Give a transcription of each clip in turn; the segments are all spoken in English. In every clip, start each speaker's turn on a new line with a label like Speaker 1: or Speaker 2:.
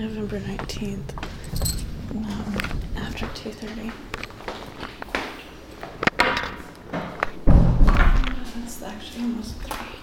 Speaker 1: November 19th. Um, after 2.30. It's actually almost 3.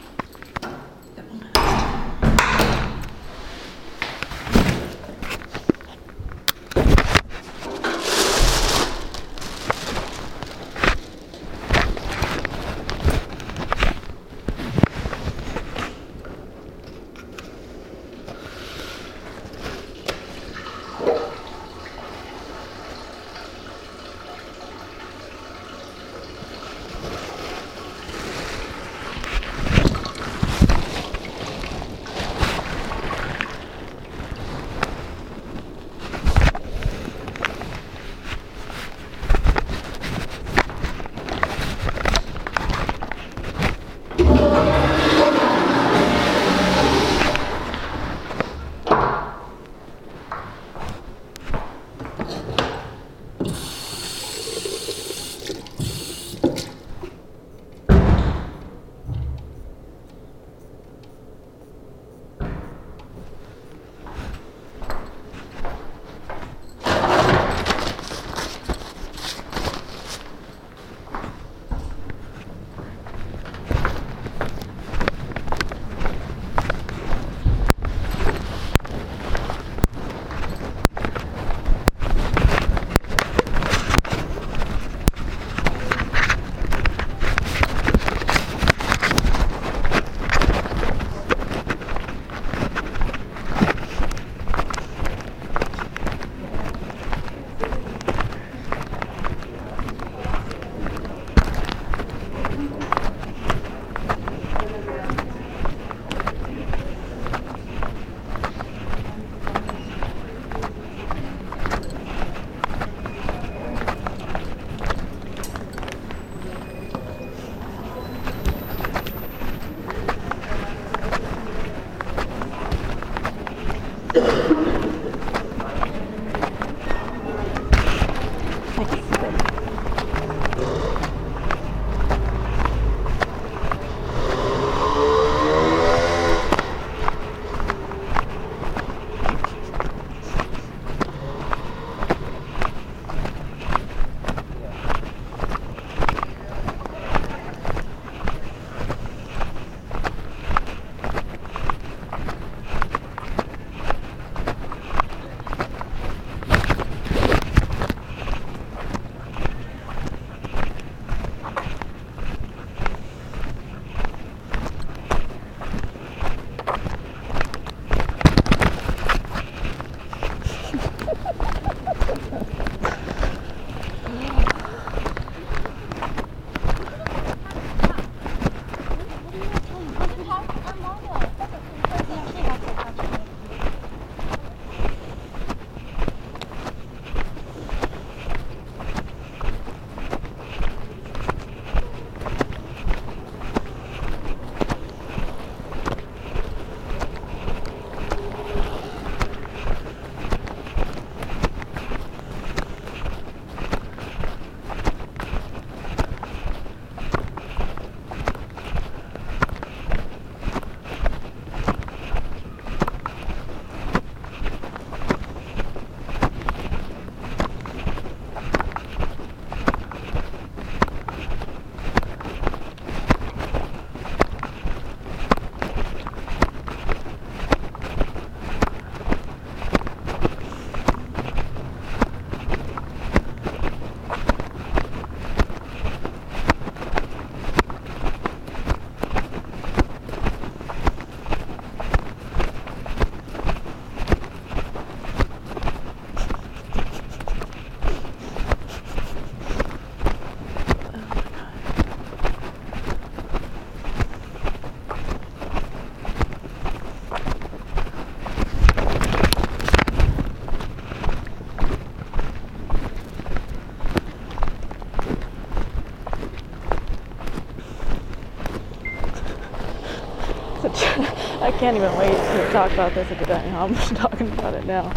Speaker 1: Can't even wait to talk about this at the dining hall. I'm talking about it now.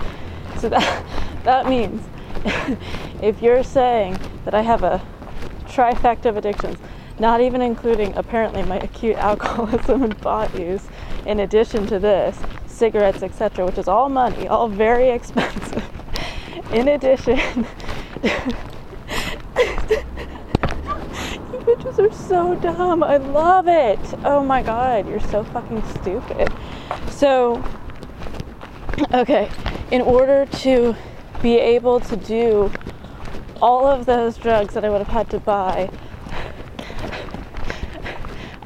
Speaker 1: So that that means if you're saying that I have a trifecta of addictions, not even including apparently my acute alcoholism and pot use, in addition to this, cigarettes, etc., which is all money, all very expensive. In addition, you bitches are so dumb. I love it. Oh my god, you're so fucking stupid. So, okay, in order to be able to do all of those drugs that I would have had to buy,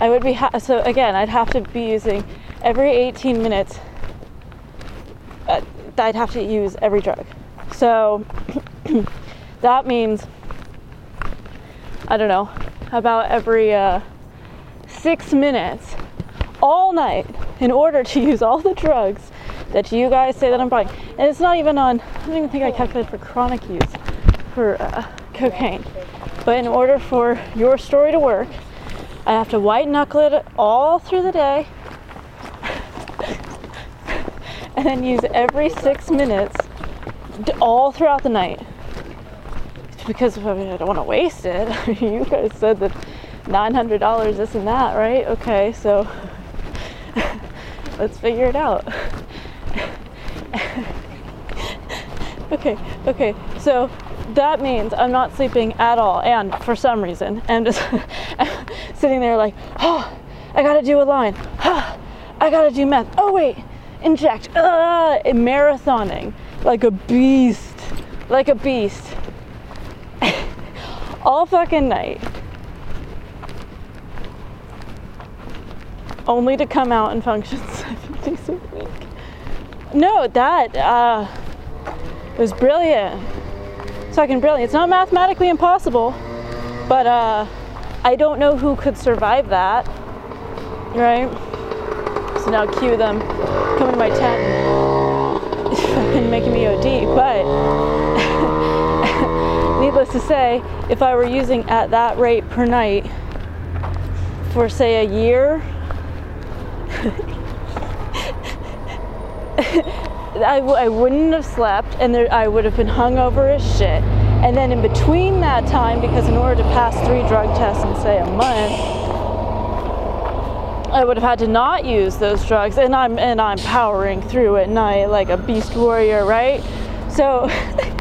Speaker 1: I would be ha- so again, I'd have to be using every 18 minutes. Uh, I'd have to use every drug. So that means I don't know about every uh, six minutes all night in order to use all the drugs that you guys say that I'm buying. And it's not even on, I don't even think I calculated for chronic use for uh, cocaine. But in order for your story to work, I have to white knuckle it all through the day and then use every six minutes all throughout the night. Because I, mean, I don't want to waste it. you guys said that $900 this and that, right? Okay, so let's figure it out. okay, okay, so that means I'm not sleeping at all, and for some reason, I'm just sitting there like, oh, I gotta do a line, oh, I gotta do meth, oh wait, inject, uh, marathoning like a beast, like a beast, all fucking night. Only to come out and function seven days a week. No, that uh, was brilliant. Fucking brilliant. It's not mathematically impossible, but uh, I don't know who could survive that. Right? So now cue them coming to my tent. It's fucking making me OD, but needless to say, if I were using at that rate per night for say a year, I w- I wouldn't have slept and there, I would have been hungover as shit. And then in between that time, because in order to pass three drug tests in say a month, I would have had to not use those drugs, and I'm and I'm powering through at night like a beast warrior, right? So.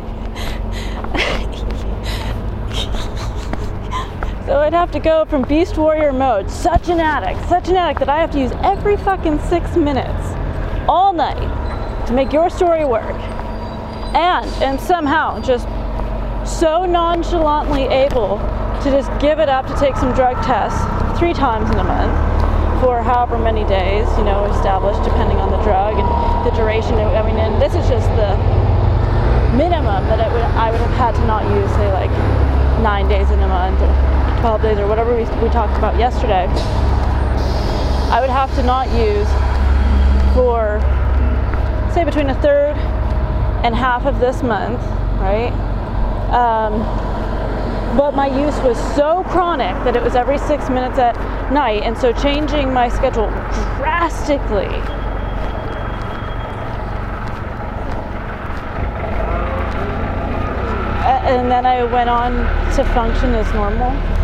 Speaker 1: So I'd have to go from beast warrior mode, such an addict, such an addict that I have to use every fucking six minutes, all night, to make your story work. And and somehow just so nonchalantly able to just give it up to take some drug tests three times in a month for however many days, you know, established depending on the drug and the duration. I mean, and this is just the minimum that would I would have had to not use, say like nine days in a month or 12 days or whatever we, we talked about yesterday. I would have to not use for say between a third and half of this month, right? Um, but my use was so chronic that it was every six minutes at night, and so changing my schedule drastically and then I went on to function as normal.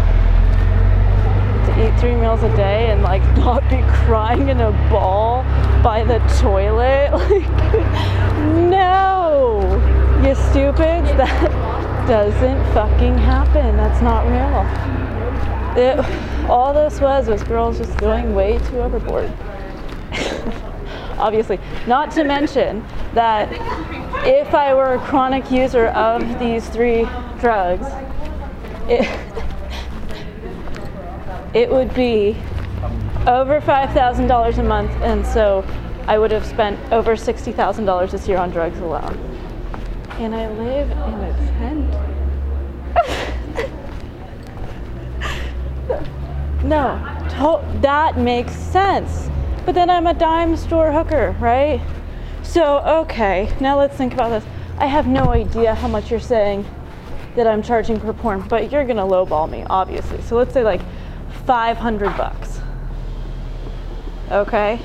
Speaker 1: Eat three meals a day and like not be crying in a ball by the toilet. Like, no, you stupid. That doesn't fucking happen. That's not real. It, all this was was girls just going way too overboard. Obviously, not to mention that if I were a chronic user of these three drugs, it, it would be over $5,000 a month, and so I would have spent over $60,000 this year on drugs alone. And I live in a tent. no, to- that makes sense. But then I'm a dime store hooker, right? So, okay, now let's think about this. I have no idea how much you're saying that I'm charging per porn, but you're gonna lowball me, obviously. So let's say like 500 bucks. Okay?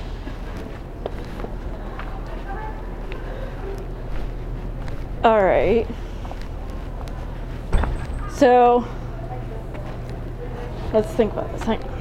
Speaker 1: All right. So let's think about this. Hang on.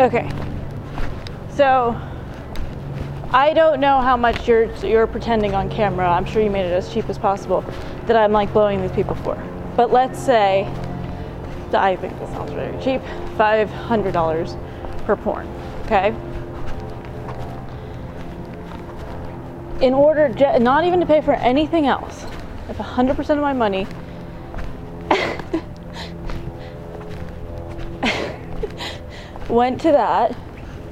Speaker 1: Okay. So I don't know how much you're you're pretending on camera. I'm sure you made it as cheap as possible that I'm like blowing these people for. But let's say I think this sounds very cheap. Five hundred dollars per porn. Okay. In order, not even to pay for anything else, if 100% of my money went to that,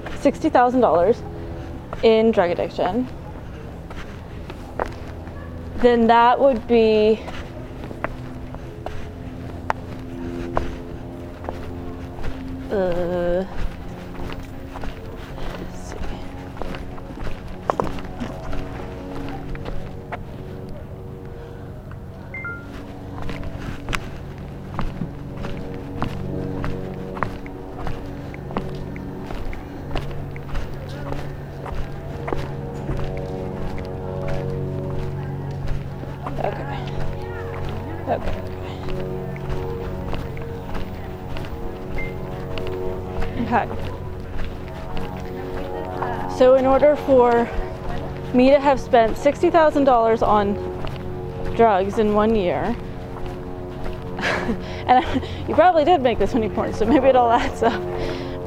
Speaker 1: $60,000 in drug addiction, then that would be uh, order for me to have spent $60,000 on drugs in one year, and you probably did make this many porns, so maybe it all adds up,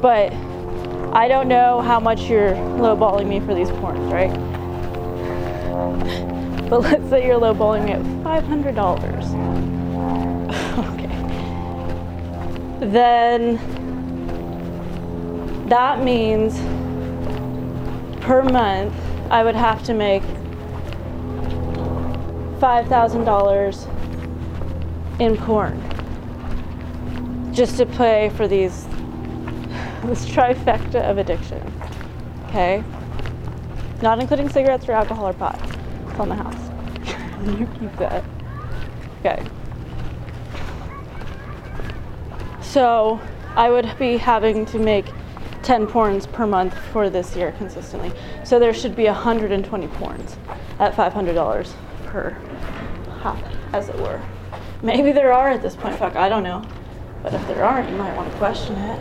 Speaker 1: but I don't know how much you're lowballing me for these porns, right? But let's say you're lowballing me at $500. okay. Then that means per month, I would have to make $5,000 in porn just to pay for these this trifecta of addiction. Okay? Not including cigarettes or alcohol or pot. It's on the house. you keep that. Okay. So I would be having to make 10 porns per month for this year consistently. So there should be 120 porns at $500 per hop, as it were. Maybe there are at this point, fuck, I don't know. But if there aren't, you might want to question it.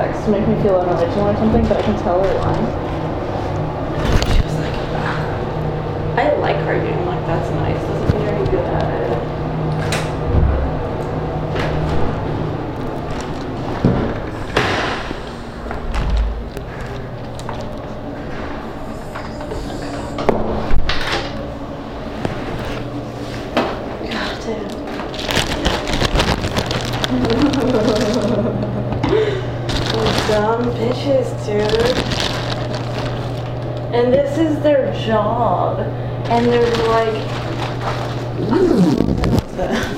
Speaker 1: sex to make me feel unoriginal or something, but I can tell her lying. She was like, I like her, dude. job. And they're like, hmm,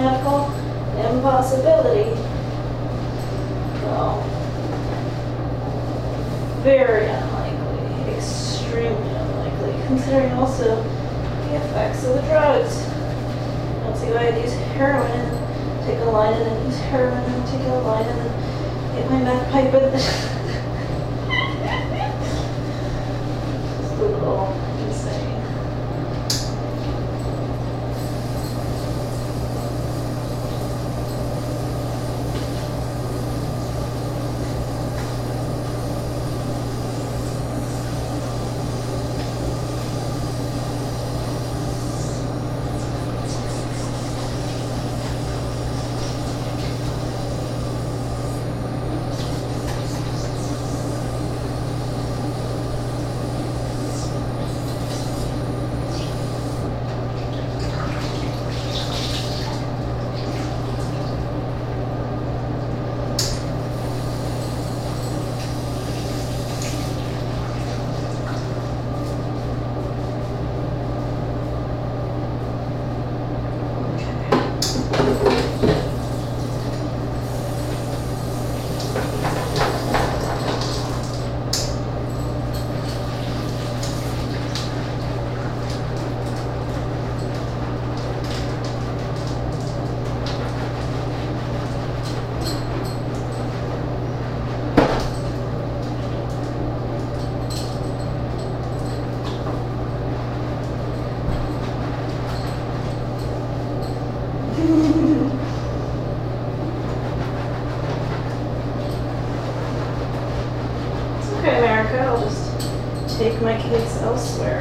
Speaker 1: mathematical impossibility. Well, very unlikely, extremely unlikely, considering also the effects of the drugs. I don't see why I'd use heroin and take a line and then use heroin and take a line and then get my meth pipe and elsewhere.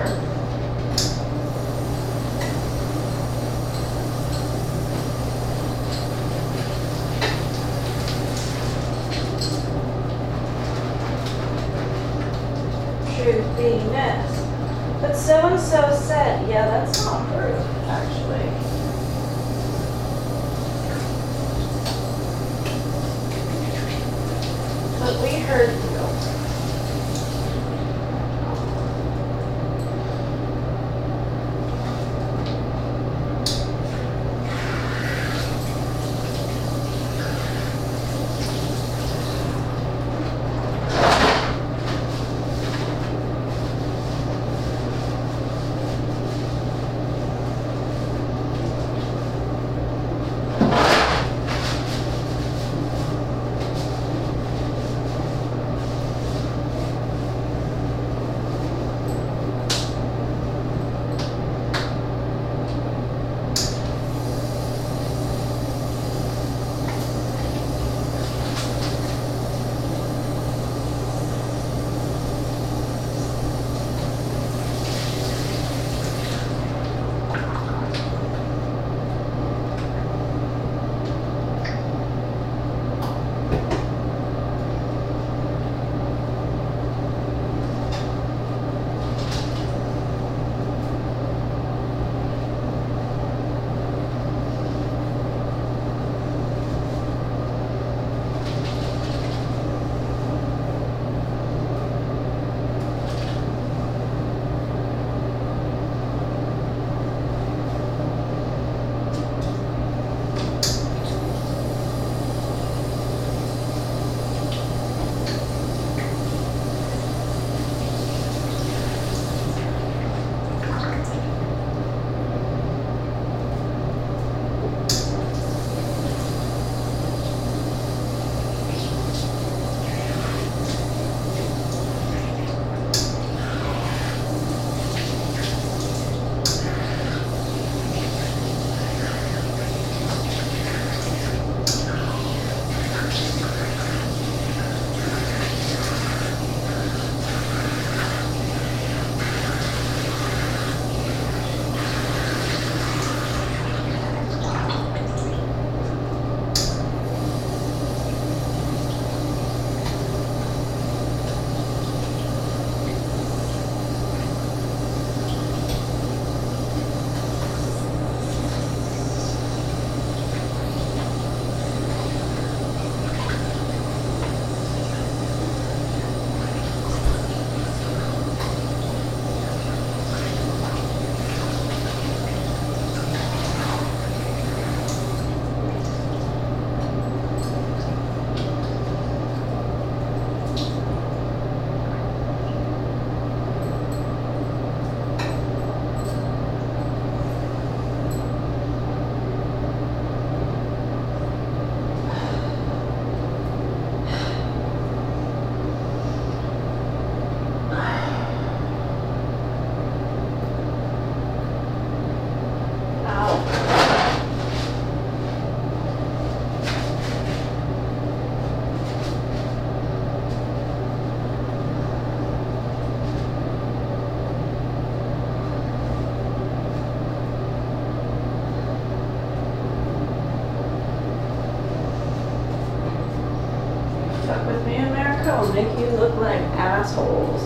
Speaker 1: Make you look like assholes.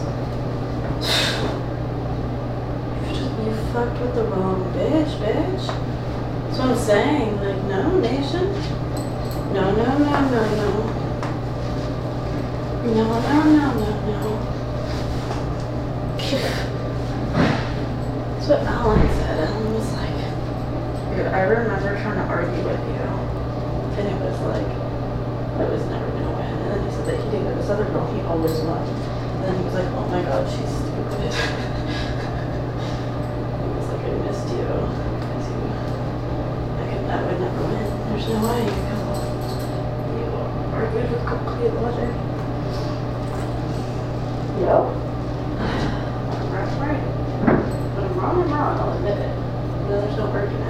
Speaker 1: You just you fucked with the wrong bitch, bitch. That's what I'm saying. Like, no, nation. No, no, no, no, no. No, no, no, no, no. That's what Alan said. Alan was like, dude, I remember trying to argue with you. And it was like, I was never gonna win. And then he said that he dated this other girl he always won. And then he was like, oh my god, she's stupid. he was like, I missed you. Because you, I, could, I would never win. There's no way you argued with complete logic. Yep. I'm right, right. But I'm wrong, I'm wrong, I'll admit it. Then there's no argument.